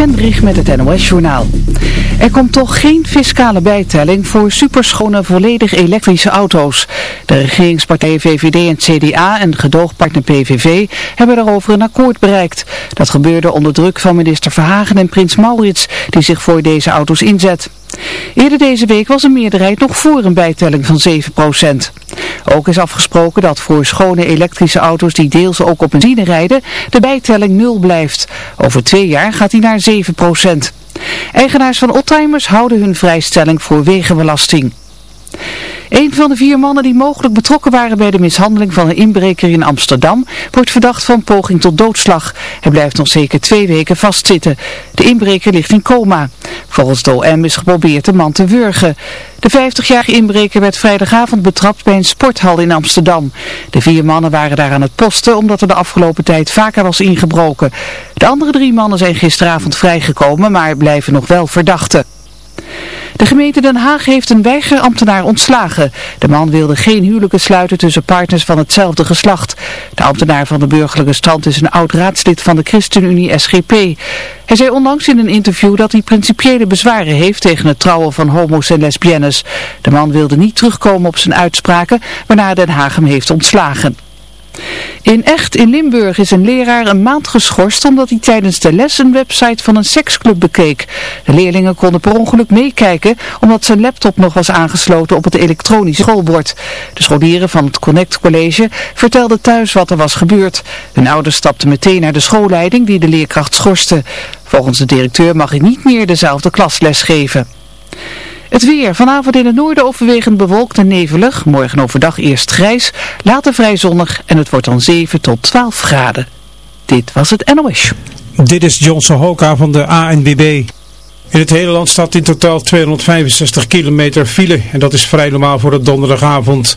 Vendrig met het NOS-journaal. Er komt toch geen fiscale bijtelling voor superschone volledig elektrische auto's. De regeringspartijen VVD en CDA en gedoogpartner PVV hebben daarover een akkoord bereikt. Dat gebeurde onder druk van minister Verhagen en Prins Maurits, die zich voor deze auto's inzet. Eerder deze week was een meerderheid nog voor een bijtelling van 7%. Ook is afgesproken dat voor schone elektrische auto's die deels ook op benzine rijden, de bijtelling nul blijft. Over twee jaar gaat die naar 7%. Eigenaars van oldtimers houden hun vrijstelling voor wegenbelasting. Een van de vier mannen die mogelijk betrokken waren bij de mishandeling van een inbreker in Amsterdam wordt verdacht van poging tot doodslag. Hij blijft nog zeker twee weken vastzitten. De inbreker ligt in coma. Volgens de is geprobeerd de man te wurgen. De 50-jarige inbreker werd vrijdagavond betrapt bij een sporthal in Amsterdam. De vier mannen waren daar aan het posten omdat er de afgelopen tijd vaker was ingebroken. De andere drie mannen zijn gisteravond vrijgekomen, maar blijven nog wel verdachten. De gemeente Den Haag heeft een weigerambtenaar ontslagen. De man wilde geen huwelijken sluiten tussen partners van hetzelfde geslacht. De ambtenaar van de burgerlijke stand is een oud raadslid van de ChristenUnie SGP. Hij zei onlangs in een interview dat hij principiële bezwaren heeft tegen het trouwen van homo's en lesbiennes. De man wilde niet terugkomen op zijn uitspraken, waarna Den Haag hem heeft ontslagen. In Echt in Limburg is een leraar een maand geschorst omdat hij tijdens de les een website van een seksclub bekeek. De leerlingen konden per ongeluk meekijken omdat zijn laptop nog was aangesloten op het elektronische schoolbord. De scholieren van het Connect College vertelden thuis wat er was gebeurd. Hun ouders stapten meteen naar de schoolleiding die de leerkracht schorste. Volgens de directeur mag hij niet meer dezelfde klas lesgeven. Het weer. Vanavond in het noorden overwegend bewolkt en nevelig. Morgen overdag eerst grijs, later vrij zonnig en het wordt dan 7 tot 12 graden. Dit was het NOS. Dit is Johnson Hoka van de ANBB. In het hele land staat in totaal 265 kilometer file en dat is vrij normaal voor de donderdagavond.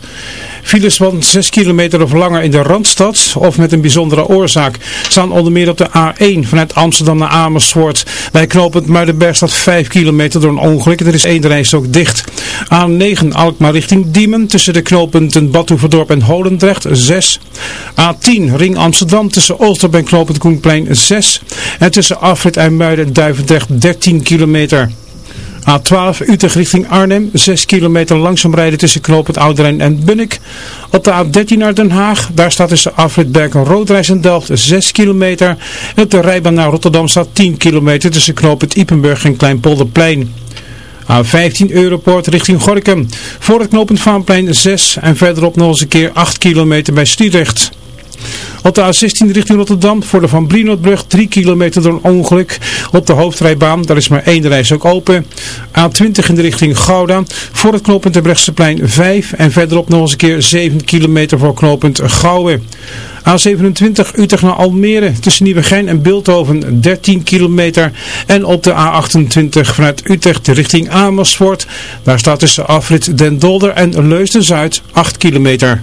Files van 6 kilometer of langer in de Randstad of met een bijzondere oorzaak staan onder meer op de A1 vanuit Amsterdam naar Amersfoort. Bij knooppunt Muidenberg staat 5 kilometer door een ongeluk en er is één reis ook dicht. A9 Alkmaar richting Diemen tussen de knooppunten Badhoevedorp en Holendrecht 6. A10 Ring Amsterdam tussen Oosterbeek en knooppunt Koenplein 6. En tussen Afrit en Muiden en Duivendrecht 13 kilometer. A12 Utrecht richting Arnhem, 6 kilometer langzaam rijden tussen knooppunt Ouderijn en Bunnik. Op de A13 naar Den Haag, daar staat tussen Afritberg en Roodreis en Delft 6 kilometer. En op de rijbaan naar Rotterdam staat 10 kilometer tussen knooppunt Ipenburg en Kleinpolderplein. A15 Europoort richting Gorkum. Voor het knooppunt Vaanplein 6 en verderop nog eens een keer 8 kilometer bij Sliedrecht. Op de A16 richting Rotterdam voor de Van Brienoordbrug 3 kilometer door een ongeluk. Op de hoofdrijbaan, daar is maar één reis ook open. A20 in de richting Gouda voor het knooppunt Brechtseplein 5 en verderop nog eens een keer 7 kilometer voor knooppunt Gouwen. A27 Utrecht naar Almere tussen Nieuwegein en Beeldhoven 13 kilometer. En op de A28 vanuit Utrecht richting Amersfoort. Daar staat tussen afrit Den Dolder en Leusden-Zuid 8 kilometer.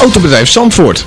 Autobedrijf Zandvoort.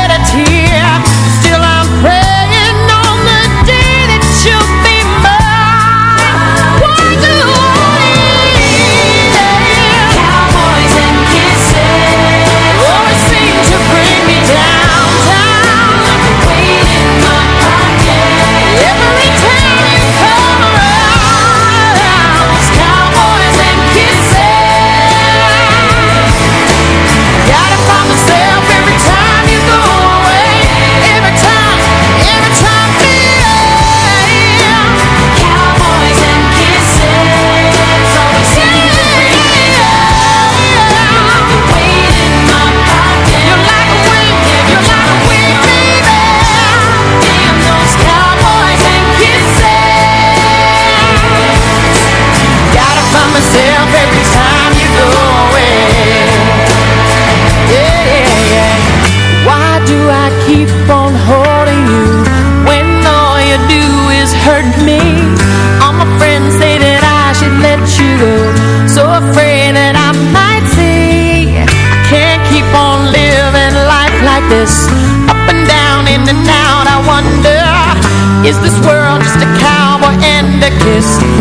this.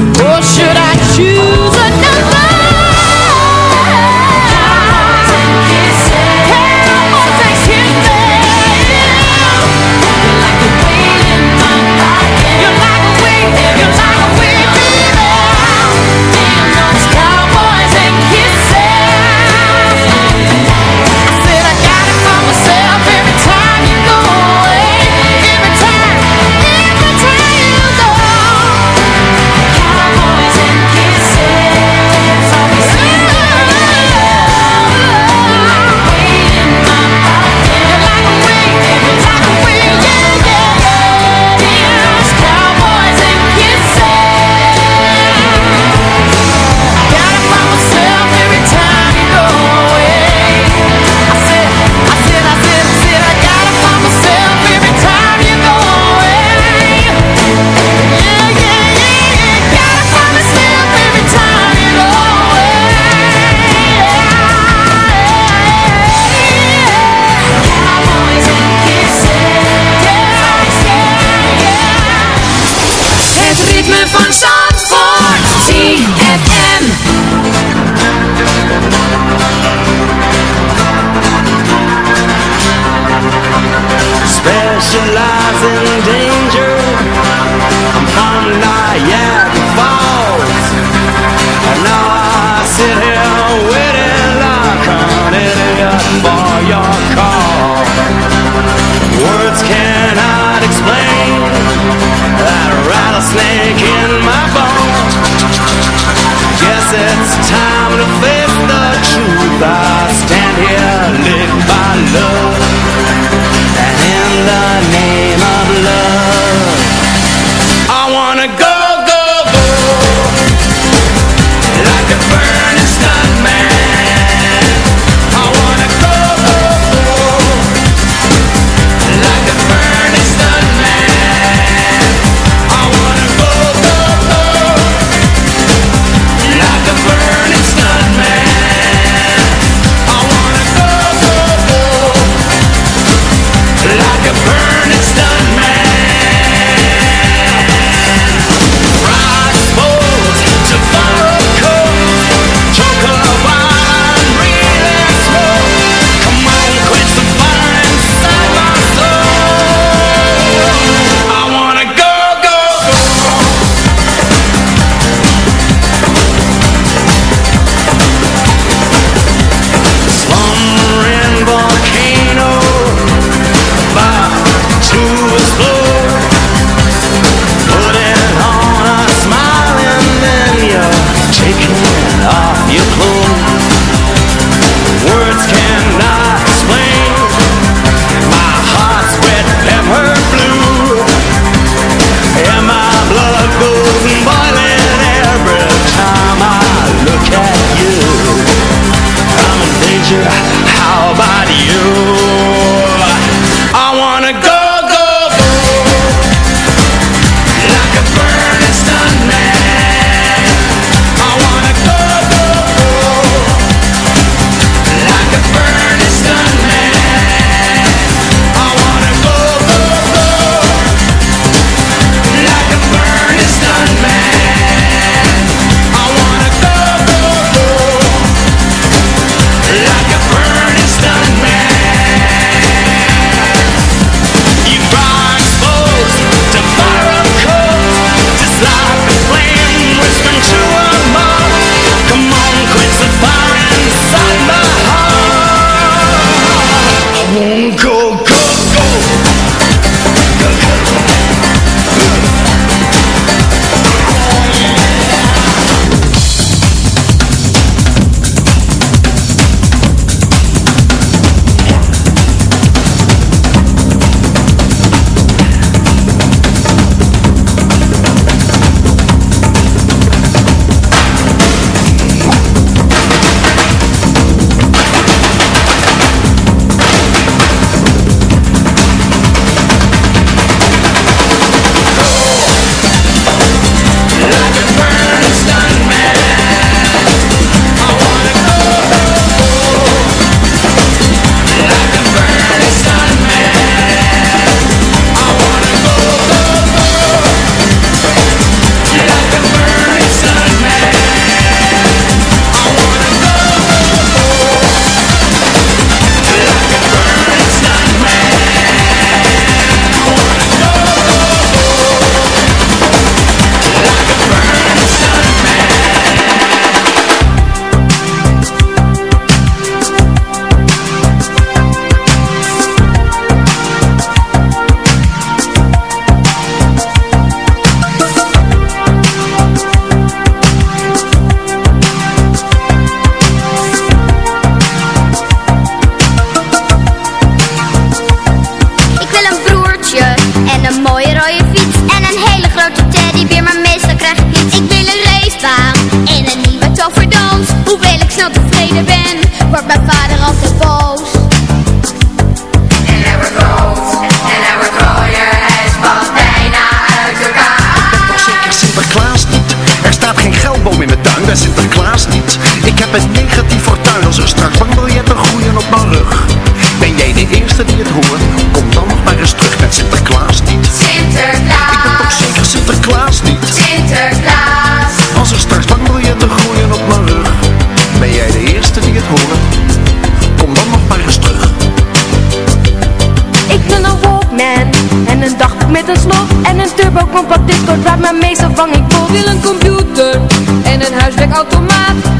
Meestal vang ik vol. Wil een computer en een huiswerkautomaat.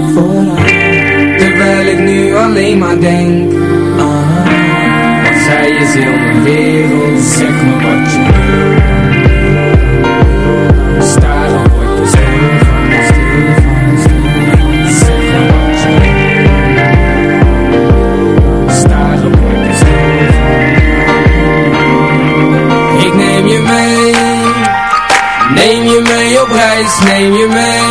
Terwijl ik nu alleen maar denk haar Want zij is heel mijn wereld Zeg me wat je wil. Staren word ik stil van, stil van, stil Zeg me wat je wil. Staren word ik stil van Ik neem je mee Neem je mee op reis, neem je mee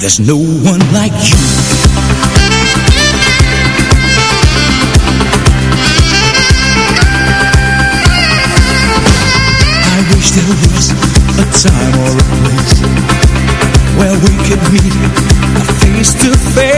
There's no one like you. I wish there was a time or a place where we could meet face to face.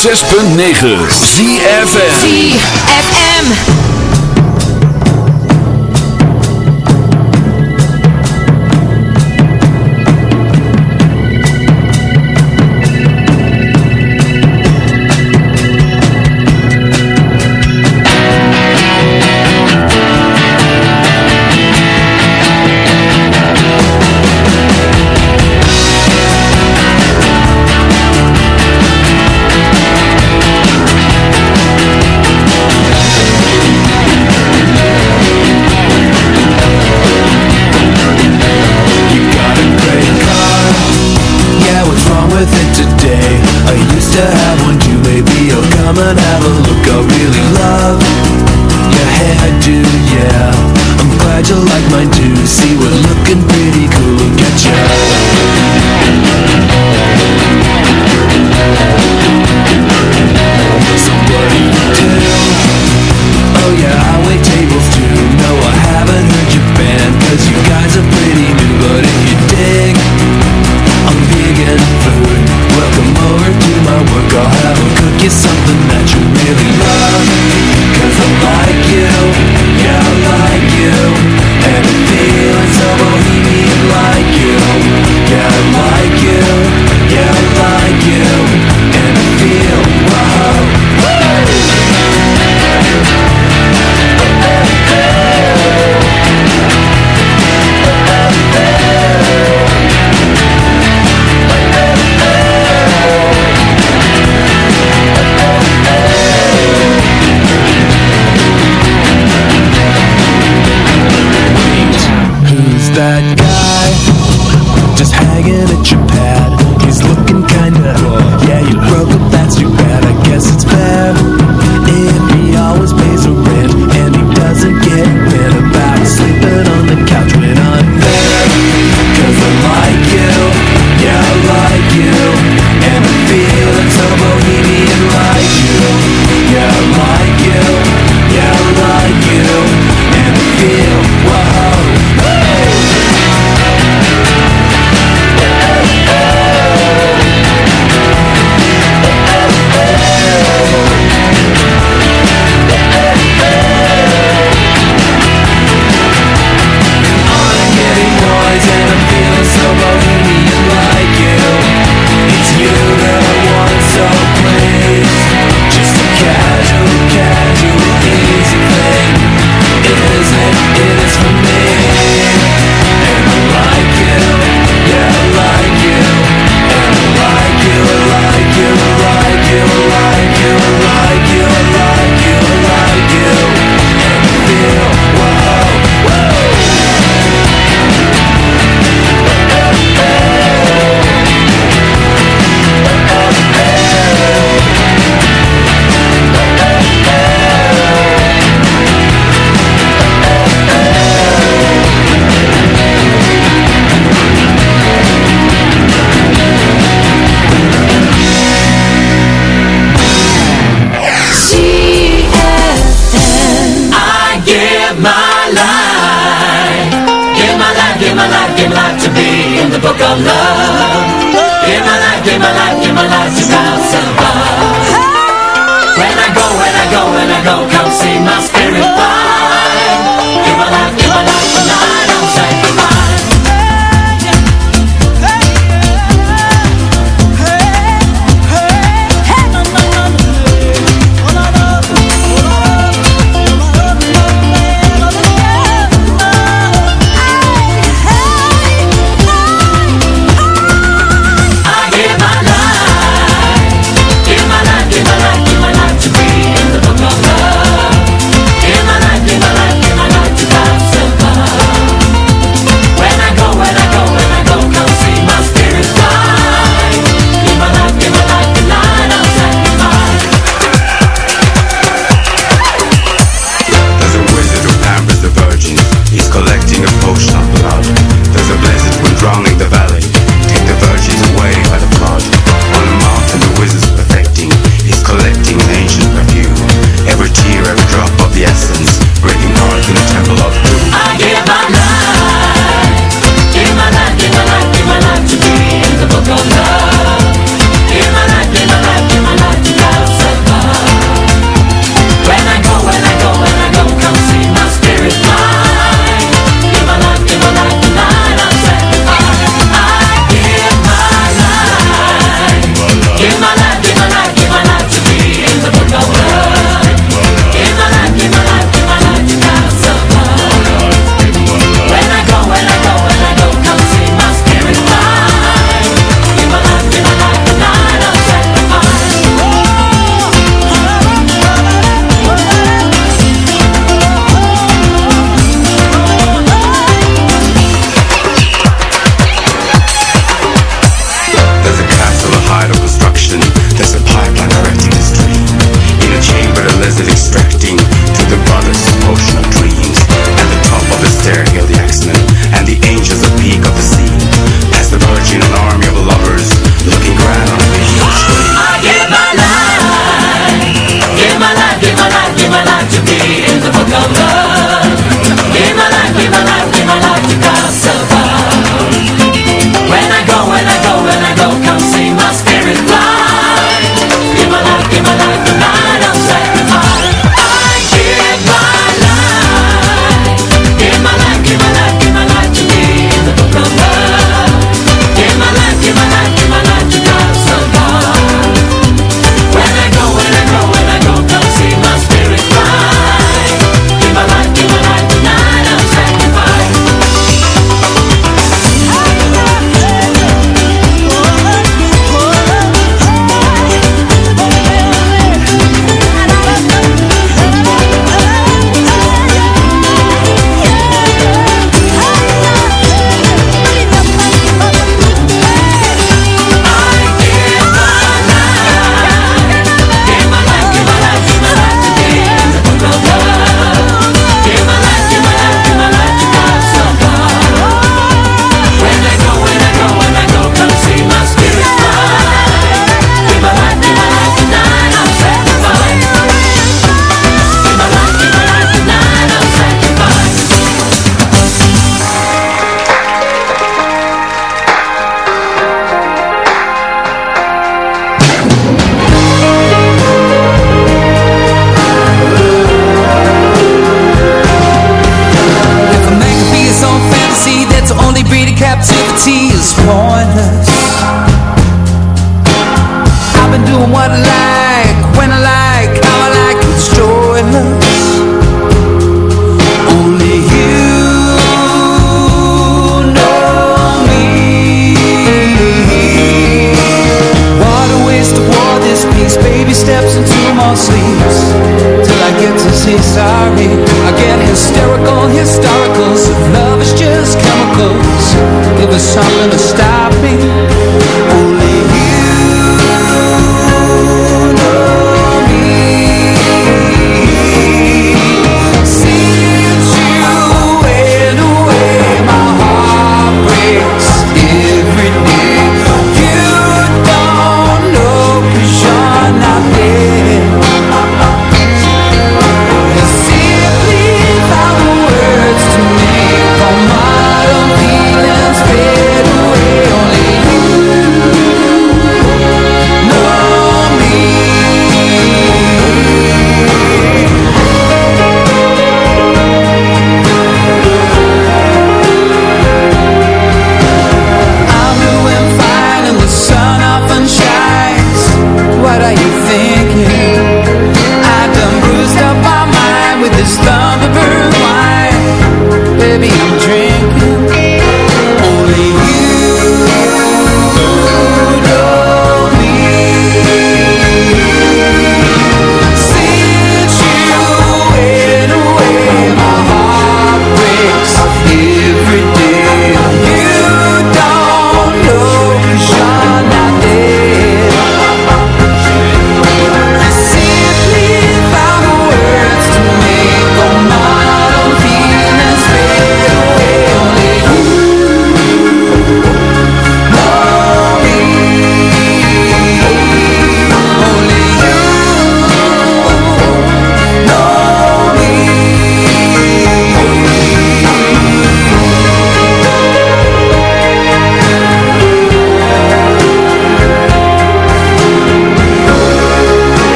106.9 ZFM ZFM.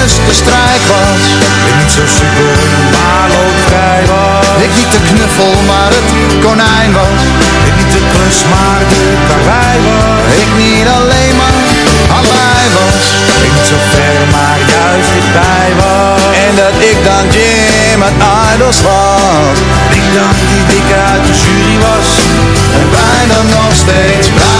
de strijd was. Ik niet zo super, maar loodvrij was. Ik niet de knuffel, maar het konijn was. Ik niet de klus, maar de karwei was. Ik niet alleen maar allebei was. Ik niet zo ver, maar juist dichtbij was. En dat ik dan Jim het Idols was. Ik dan die dikke uit de jury was. En bijna nog steeds blij